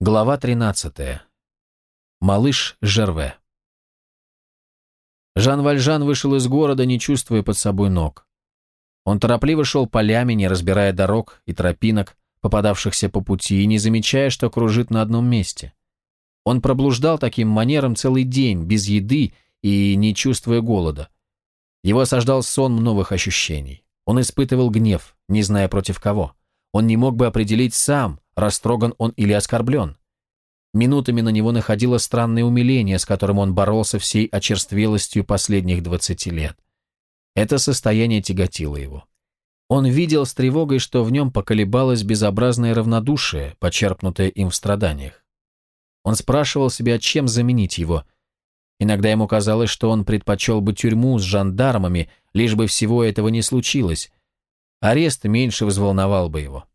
Глава 13. Малыш Жерве. Жан Вальжан вышел из города, не чувствуя под собой ног. Он торопливо шел полями, не разбирая дорог и тропинок, попадавшихся по пути, и не замечая, что кружит на одном месте. Он проблуждал таким манером целый день, без еды и не чувствуя голода. Его осаждал сон новых ощущений. Он испытывал гнев, не зная против кого. Он не мог бы определить сам, растроган он или оскорблен. Минутами на него находило странное умиление, с которым он боролся всей очерствелостью последних двадцати лет. Это состояние тяготило его. Он видел с тревогой, что в нем поколебалось безобразное равнодушие, почерпнутое им в страданиях. Он спрашивал себя, чем заменить его. Иногда ему казалось, что он предпочел бы тюрьму с жандармами, лишь бы всего этого не случилось, Арест меньше взволновал бы его.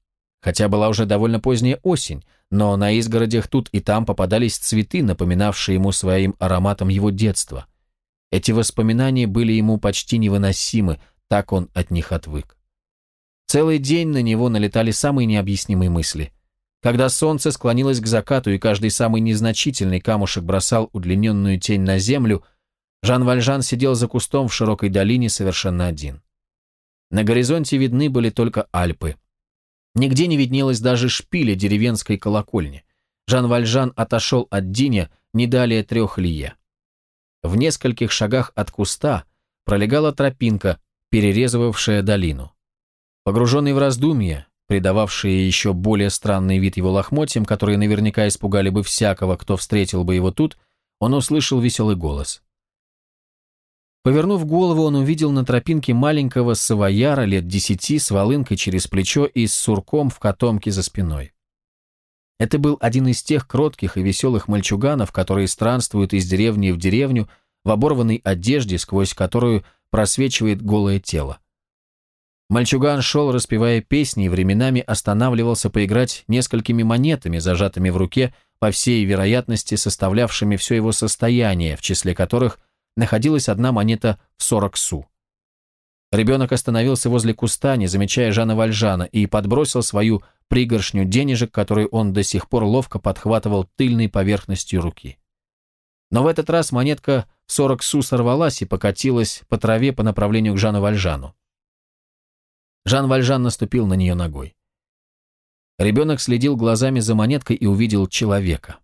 Хотя была уже довольно поздняя осень, но на изгородях тут и там попадались цветы, напоминавшие ему своим ароматом его детства. Эти воспоминания были ему почти невыносимы, так он от них отвык. Целый день на него налетали самые необъяснимые мысли. Когда солнце склонилось к закату и каждый самый незначительный камушек бросал удлиненную тень на землю, Жан Вальжан сидел за кустом в широкой долине совершенно один. На горизонте видны были только Альпы. Нигде не виднелось даже шпиля деревенской колокольни. Жан Вальжан отошел от Диня не далее трех лие. В нескольких шагах от куста пролегала тропинка, перерезывавшая долину. Погруженный в раздумья, придававшие еще более странный вид его лохмотьям, которые наверняка испугали бы всякого, кто встретил бы его тут, он услышал веселый голос. Повернув голову, он увидел на тропинке маленького савояра лет десяти с волынкой через плечо и с сурком в котомке за спиной. Это был один из тех кротких и веселых мальчуганов, которые странствуют из деревни в деревню в оборванной одежде, сквозь которую просвечивает голое тело. Мальчуган шел, распевая песни, и временами останавливался поиграть несколькими монетами, зажатыми в руке, по всей вероятности составлявшими все его состояние, в числе которых – находилась одна монета в 40 су. Ребенок остановился возле куста, не замечая Жана Вальжана, и подбросил свою пригоршню денежек, которую он до сих пор ловко подхватывал тыльной поверхностью руки. Но в этот раз монетка в 40 су сорвалась и покатилась по траве по направлению к Жану Вальжану. Жан Вальжан наступил на нее ногой. Ребенок следил глазами за монеткой и увидел человека.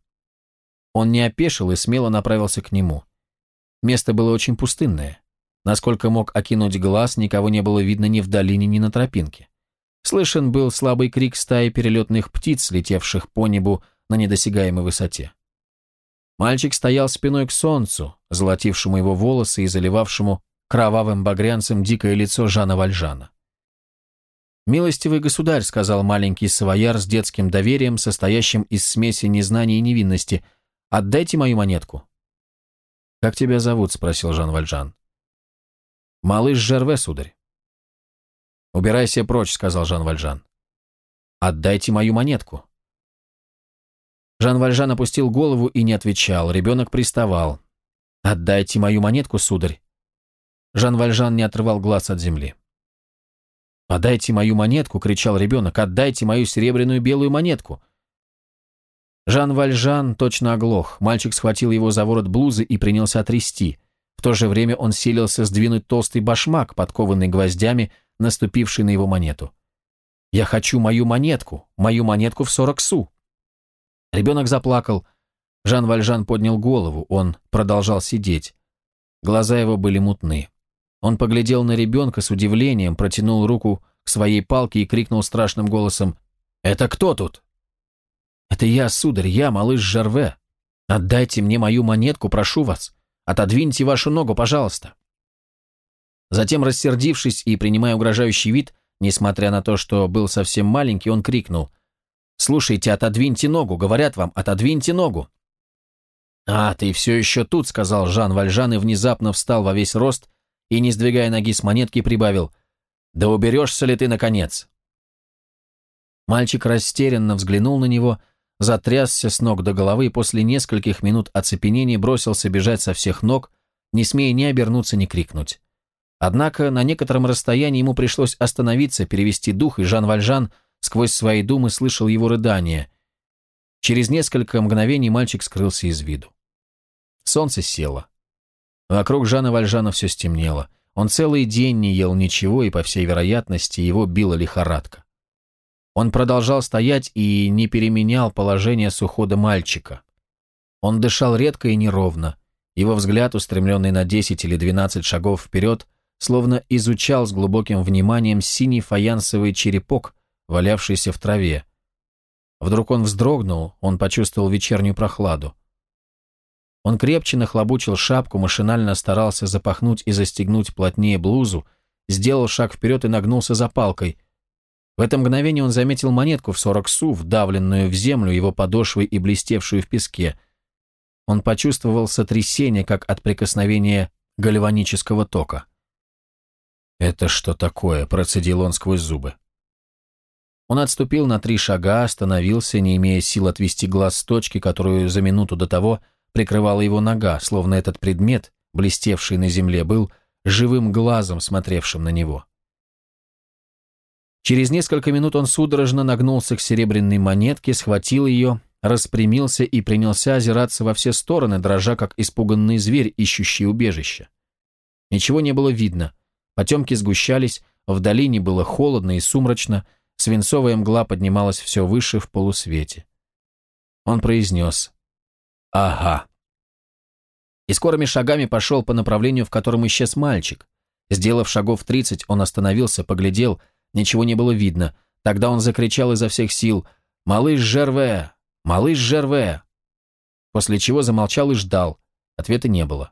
Он не опешил и смело направился к нему. Место было очень пустынное. Насколько мог окинуть глаз, никого не было видно ни в долине, ни на тропинке. Слышен был слабый крик стаи перелетных птиц, летевших по небу на недосягаемой высоте. Мальчик стоял спиной к солнцу, золотившему его волосы и заливавшему кровавым багрянцем дикое лицо Жана Вальжана. «Милостивый государь», — сказал маленький савояр с детским доверием, состоящим из смеси незнания и невинности, — «отдайте мою монетку». «Как тебя зовут?» – спросил Жан Вальжан. «Малыш Жерве, сударь». «Убирайся прочь», – сказал Жан Вальжан. «Отдайте мою монетку». Жан Вальжан опустил голову и не отвечал. Ребенок приставал. «Отдайте мою монетку, сударь». Жан Вальжан не отрывал глаз от земли. «Отдайте мою монетку!» — кричал ребенок. «Отдайте мою серебряную белую монетку!» Жан Вальжан точно оглох. Мальчик схватил его за ворот блузы и принялся трясти. В то же время он силился сдвинуть толстый башмак, подкованный гвоздями, наступивший на его монету. «Я хочу мою монетку! Мою монетку в сорок су!» Ребенок заплакал. Жан Вальжан поднял голову, он продолжал сидеть. Глаза его были мутны. Он поглядел на ребенка с удивлением, протянул руку к своей палке и крикнул страшным голосом «Это кто тут?» «Это я, сударь, я, малыш Жарве. Отдайте мне мою монетку, прошу вас. Отодвиньте вашу ногу, пожалуйста». Затем, рассердившись и принимая угрожающий вид, несмотря на то, что был совсем маленький, он крикнул «Слушайте, отодвиньте ногу, говорят вам, отодвиньте ногу». «А, ты все еще тут», — сказал Жан Вальжан и внезапно встал во весь рост и, не сдвигая ноги с монетки, прибавил «Да уберешься ли ты, наконец?» Мальчик растерянно взглянул на него — затрясся с ног до головы и после нескольких минут оцепенения бросился бежать со всех ног, не смея ни обернуться, ни крикнуть. Однако на некотором расстоянии ему пришлось остановиться, перевести дух, и Жан Вальжан сквозь свои думы слышал его рыдание. Через несколько мгновений мальчик скрылся из виду. Солнце село. Вокруг Жана Вальжана все стемнело. Он целый день не ел ничего, и, по всей вероятности, его била лихорадка. Он продолжал стоять и не переменял положение с ухода мальчика. Он дышал редко и неровно. Его взгляд, устремленный на 10 или 12 шагов вперед, словно изучал с глубоким вниманием синий фаянсовый черепок, валявшийся в траве, Вдруг он вздрогнул, он почувствовал вечернюю прохладу. Он крепче нахлобучил шапку, машинально старался запахнуть и застегнуть плотнее блузу, сделал шаг вперед и нагнулся за палкой. В это мгновение он заметил монетку в сорок су, вдавленную в землю его подошвой и блестевшую в песке. Он почувствовал сотрясение, как от прикосновения гальванического тока. «Это что такое?» – процедил он сквозь зубы. Он отступил на три шага, остановился, не имея сил отвести глаз с точки, которую за минуту до того прикрывала его нога, словно этот предмет, блестевший на земле, был живым глазом, смотревшим на него. Через несколько минут он судорожно нагнулся к серебряной монетке, схватил ее, распрямился и принялся озираться во все стороны, дрожа как испуганный зверь, ищущий убежище. Ничего не было видно. Потемки сгущались, в долине было холодно и сумрачно, Свинцовая мгла поднималась все выше в полусвете. Он произнес «Ага». И скорыми шагами пошел по направлению, в котором исчез мальчик. Сделав шагов тридцать, он остановился, поглядел, ничего не было видно. Тогда он закричал изо всех сил «Малыш Жерве! Малыш Жерве!» После чего замолчал и ждал. Ответа не было.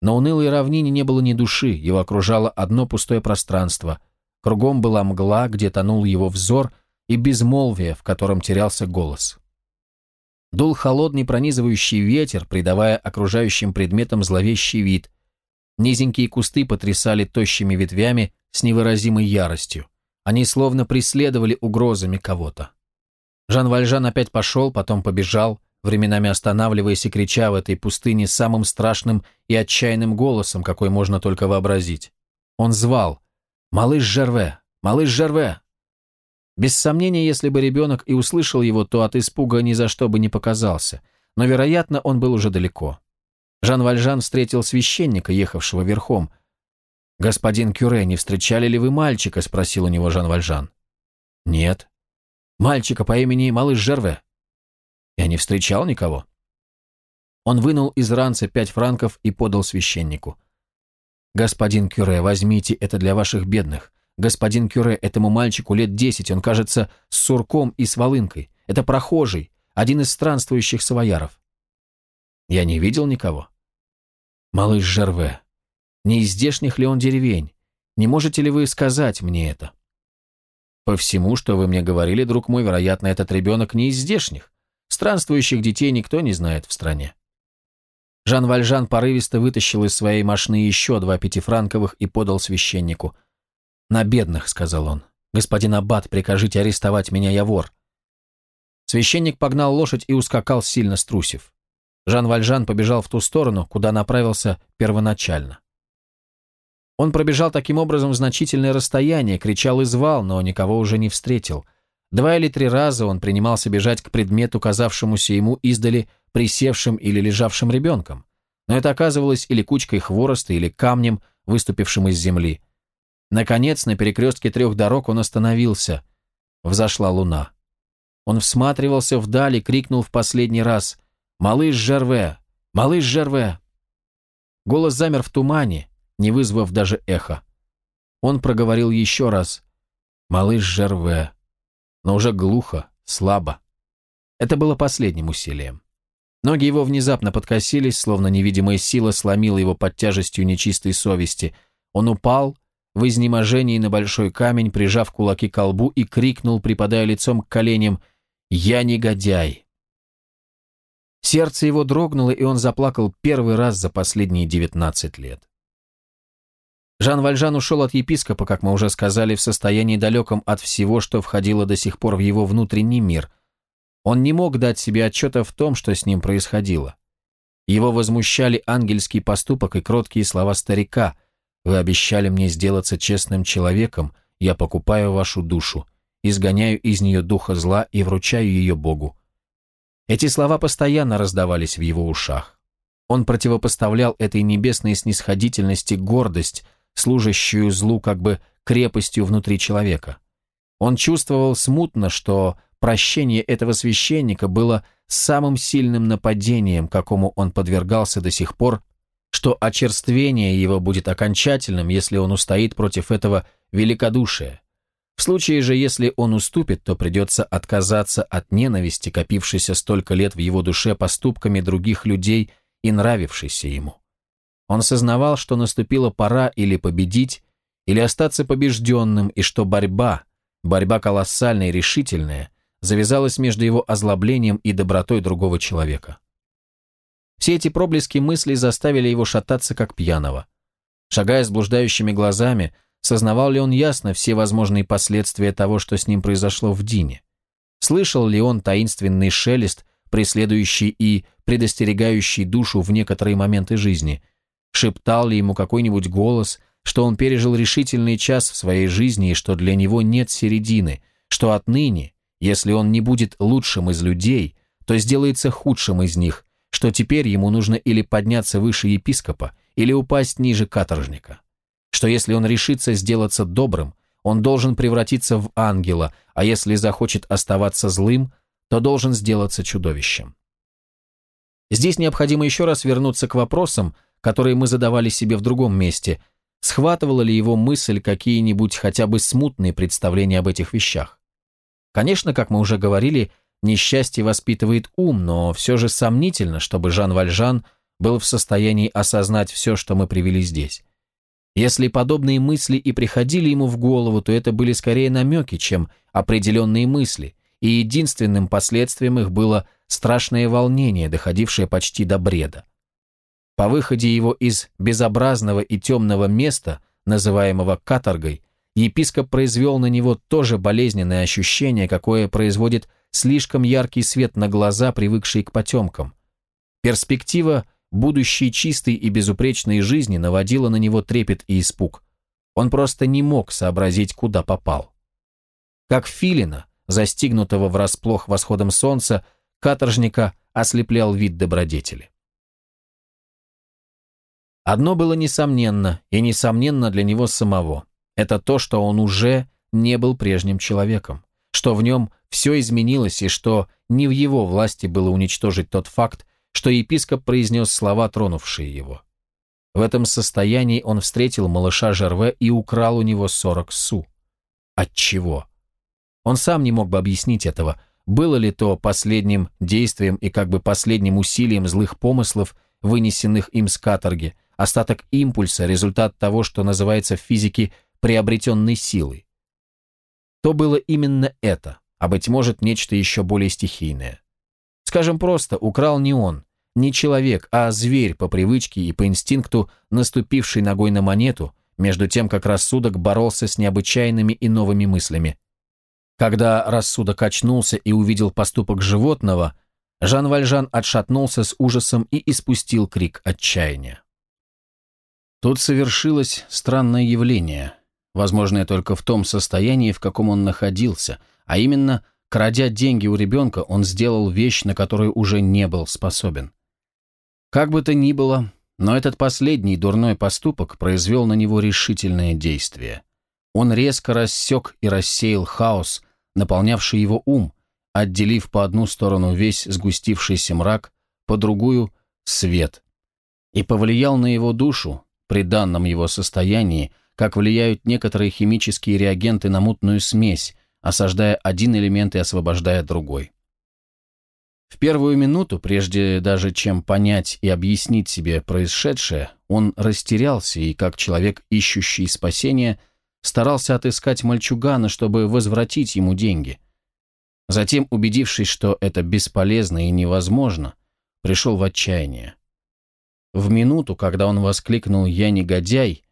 На унылой равнине не было ни души, его окружало одно пустое пространство – Кругом была мгла, где тонул его взор, и безмолвие, в котором терялся голос. Дул холодный пронизывающий ветер, придавая окружающим предметам зловещий вид. Низенькие кусты потрясали тощими ветвями с невыразимой яростью. Они словно преследовали угрозами кого-то. Жан Вальжан опять пошел, потом побежал, временами останавливаясь и крича в этой пустыне самым страшным и отчаянным голосом, какой можно только вообразить. Он звал, «Малыш Жерве! Малыш Жерве!» Без сомнения, если бы ребенок и услышал его, то от испуга ни за что бы не показался, но, вероятно, он был уже далеко. Жан Вальжан встретил священника, ехавшего верхом. «Господин Кюре, не встречали ли вы мальчика?» – спросил у него Жан Вальжан. «Нет». «Мальчика по имени Малыш Жерве?» «Я не встречал никого». Он вынул из ранца пять франков и подал священнику. «Господин Кюре, возьмите это для ваших бедных. Господин Кюре, этому мальчику лет десять, он кажется с сурком и с волынкой. Это прохожий, один из странствующих савояров». «Я не видел никого». «Малыш Жерве, не из здешних ли он деревень? Не можете ли вы сказать мне это?» «По всему, что вы мне говорили, друг мой, вероятно, этот ребенок не из здешних. Странствующих детей никто не знает в стране». Жан Вальжан порывисто вытащил из своей машины еще два пятифранковых и подал священнику. «На бедных», — сказал он. «Господин Аббат, прикажите арестовать меня, я вор». Священник погнал лошадь и ускакал, сильно струсив. Жан Вальжан побежал в ту сторону, куда направился первоначально. Он пробежал таким образом значительное расстояние, кричал и звал, но никого уже не встретил. Два или три раза он принимался бежать к предмету, казавшемуся ему издали присевшим или лежавшим ребенком, но это оказывалось или кучкой хвороста, или камнем, выступившим из земли. Наконец, на перекрестке трех дорог он остановился. Взошла луна. Он всматривался вдали, крикнул в последний раз «Малыш Жерве! Малыш Жерве!» Голос замер в тумане, не вызвав даже эха. Он проговорил еще раз «Малыш Жерве!» но уже глухо, слабо. Это было последним усилием. Ноги его внезапно подкосились, словно невидимая сила сломила его под тяжестью нечистой совести. Он упал в изнеможении на большой камень, прижав кулаки к колбу и крикнул, припадая лицом к коленям, «Я негодяй!». Сердце его дрогнуло, и он заплакал первый раз за последние девятнадцать лет. Жан Вальжан ушел от епископа, как мы уже сказали, в состоянии далеком от всего, что входило до сих пор в его внутренний мир – он не мог дать себе отчета в том, что с ним происходило. Его возмущали ангельский поступок и кроткие слова старика «Вы обещали мне сделаться честным человеком, я покупаю вашу душу, изгоняю из нее духа зла и вручаю ее Богу. Эти слова постоянно раздавались в его ушах. Он противопоставлял этой небесной снисходительности гордость, служащую злу как бы крепостью внутри человека. Он чувствовал смутно, что прощение этого священника было самым сильным нападением, какому он подвергался до сих пор, что очерствение его будет окончательным, если он устоит против этого великодушия. В случае же, если он уступит, то придется отказаться от ненависти, копившейся столько лет в его душе поступками других людей и нравившейся ему. Он сознавал, что наступила пора или победить, или остаться побежденным, и что борьба, борьба колоссальная и решительная, завязалась между его озлоблением и добротой другого человека. Все эти проблески мыслей заставили его шататься как пьяного. Шагая с блуждающими глазами, сознавал ли он ясно все возможные последствия того, что с ним произошло в Дине? Слышал ли он таинственный шелест, преследующий и предостерегающий душу в некоторые моменты жизни? Шептал ли ему какой-нибудь голос, что он пережил решительный час в своей жизни и что для него нет середины, что отныне, если он не будет лучшим из людей, то сделается худшим из них, что теперь ему нужно или подняться выше епископа, или упасть ниже каторжника, что если он решится сделаться добрым, он должен превратиться в ангела, а если захочет оставаться злым, то должен сделаться чудовищем. Здесь необходимо еще раз вернуться к вопросам, которые мы задавали себе в другом месте. Схватывала ли его мысль какие-нибудь хотя бы смутные представления об этих вещах? Конечно, как мы уже говорили, несчастье воспитывает ум, но все же сомнительно, чтобы Жан Вальжан был в состоянии осознать все, что мы привели здесь. Если подобные мысли и приходили ему в голову, то это были скорее намеки, чем определенные мысли, и единственным последствием их было страшное волнение, доходившее почти до бреда. По выходе его из безобразного и темного места, называемого каторгой, епископ произвел на него то же болезненное ощущение, какое производит слишком яркий свет на глаза, привыкшие к потемкам. Перспектива будущей чистой и безупречной жизни наводила на него трепет и испуг. Он просто не мог сообразить, куда попал. Как филина, застигнутого врасплох восходом солнца, каторжника ослеплял вид добродетели. Одно было несомненно, и несомненно для него самого. Это то, что он уже не был прежним человеком, что в нем все изменилось и что не в его власти было уничтожить тот факт, что епископ произнес слова, тронувшие его. В этом состоянии он встретил малыша Жерве и украл у него сорок су. От чего? Он сам не мог бы объяснить этого. Было ли то последним действием и как бы последним усилием злых помыслов, вынесенных им с каторги, остаток импульса, результат того, что называется в физике приобретенной силой. То было именно это, а быть может нечто еще более стихийное. Скажем просто, украл не он, не человек, а зверь по привычке и по инстинкту, наступивший ногой на монету, между тем, как рассудок боролся с необычайными и новыми мыслями. Когда рассудок очнулся и увидел поступок животного, Жан Вальжан отшатнулся с ужасом и испустил крик отчаяния. Тут совершилось странное явление возможное только в том состоянии, в каком он находился, а именно, крадя деньги у ребенка, он сделал вещь, на которую уже не был способен. Как бы то ни было, но этот последний дурной поступок произвел на него решительное действие. Он резко рассек и рассеял хаос, наполнявший его ум, отделив по одну сторону весь сгустившийся мрак, по другую — свет, и повлиял на его душу, при данном его состоянии, как влияют некоторые химические реагенты на мутную смесь, осаждая один элемент и освобождая другой. В первую минуту, прежде даже чем понять и объяснить себе происшедшее, он растерялся и, как человек, ищущий спасения, старался отыскать мальчугана, чтобы возвратить ему деньги. Затем, убедившись, что это бесполезно и невозможно, пришел в отчаяние. В минуту, когда он воскликнул «Я негодяй»,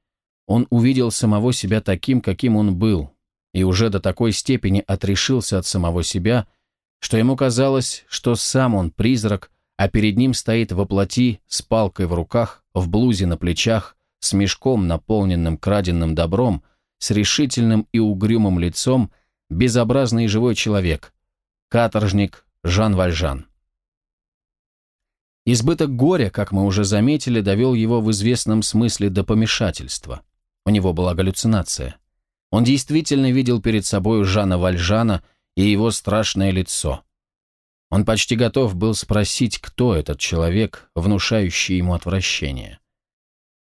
он увидел самого себя таким, каким он был, и уже до такой степени отрешился от самого себя, что ему казалось, что сам он призрак, а перед ним стоит во плоти с палкой в руках, в блузе на плечах, с мешком, наполненным краденным добром, с решительным и угрюмым лицом, безобразный живой человек, каторжник Жан Вальжан. Избыток горя, как мы уже заметили, довел его в известном смысле до помешательства. У него была галлюцинация. Он действительно видел перед собой Жана Вальжана и его страшное лицо. Он почти готов был спросить, кто этот человек, внушающий ему отвращение.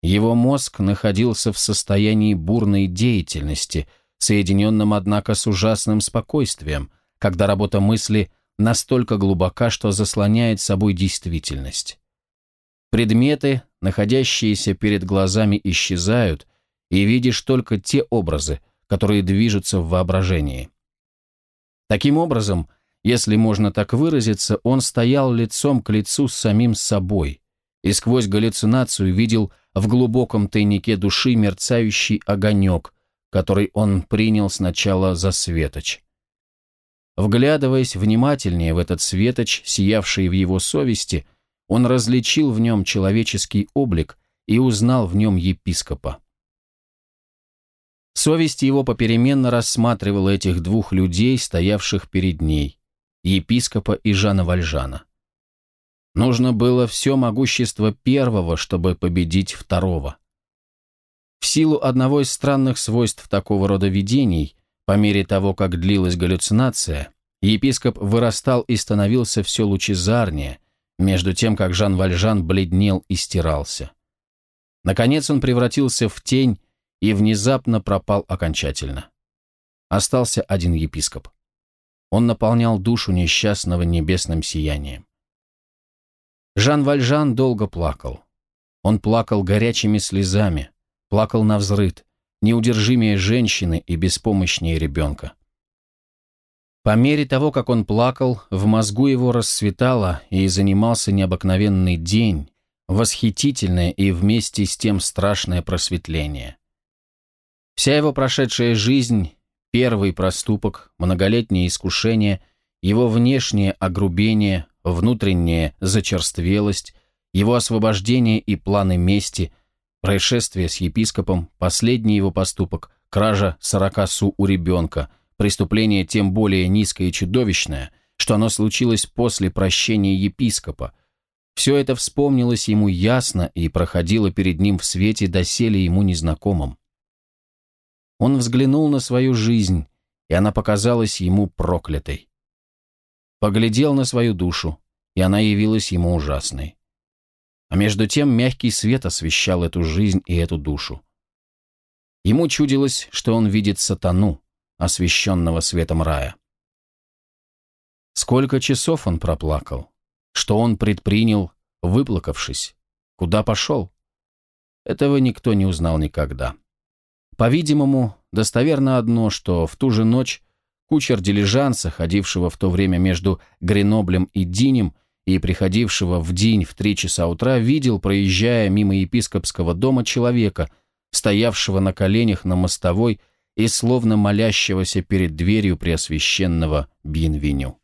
Его мозг находился в состоянии бурной деятельности, соединенном, однако, с ужасным спокойствием, когда работа мысли настолько глубока, что заслоняет собой действительность. Предметы, находящиеся перед глазами, исчезают, и видишь только те образы, которые движутся в воображении. Таким образом, если можно так выразиться, он стоял лицом к лицу с самим собой и сквозь галлюцинацию видел в глубоком тайнике души мерцающий огонек, который он принял сначала за светоч. Вглядываясь внимательнее в этот светоч, сиявший в его совести, он различил в нем человеческий облик и узнал в нем епископа. Совесть его попеременно рассматривала этих двух людей, стоявших перед ней, епископа и Жана Вальжана. Нужно было все могущество первого, чтобы победить второго. В силу одного из странных свойств такого рода видений, по мере того, как длилась галлюцинация, епископ вырастал и становился все лучезарнее, между тем, как Жан Вальжан бледнел и стирался. Наконец он превратился в тень и внезапно пропал окончательно. Остался один епископ. Он наполнял душу несчастного небесным сиянием. Жан Вальжан долго плакал. Он плакал горячими слезами, плакал на взрыд, неудержимее женщины и беспомощнее ребенка. По мере того, как он плакал, в мозгу его расцветало и занимался необыкновенный день, восхитительное и вместе с тем страшное просветление. Вся его прошедшая жизнь, первый проступок, многолетнее искушение, его внешнее огрубение, внутренняя зачерствелость, его освобождение и планы мести, происшествие с епископом, последний его поступок, кража сорока су у ребенка, преступление тем более низкое и чудовищное, что оно случилось после прощения епископа. Все это вспомнилось ему ясно и проходило перед ним в свете доселе ему незнакомым. Он взглянул на свою жизнь, и она показалась ему проклятой поглядел на свою душу, и она явилась ему ужасной. А между тем мягкий свет освещал эту жизнь и эту душу. Ему чудилось, что он видит сатану, освещенного светом рая. Сколько часов он проплакал, что он предпринял, выплакавшись, куда пошел? Этого никто не узнал никогда. По-видимому, достоверно одно, что в ту же ночь Кучер дилижанса, ходившего в то время между Греноблем и Динем и приходившего в день в три часа утра, видел, проезжая мимо епископского дома, человека, стоявшего на коленях на мостовой и словно молящегося перед дверью Преосвященного Бьенвеню.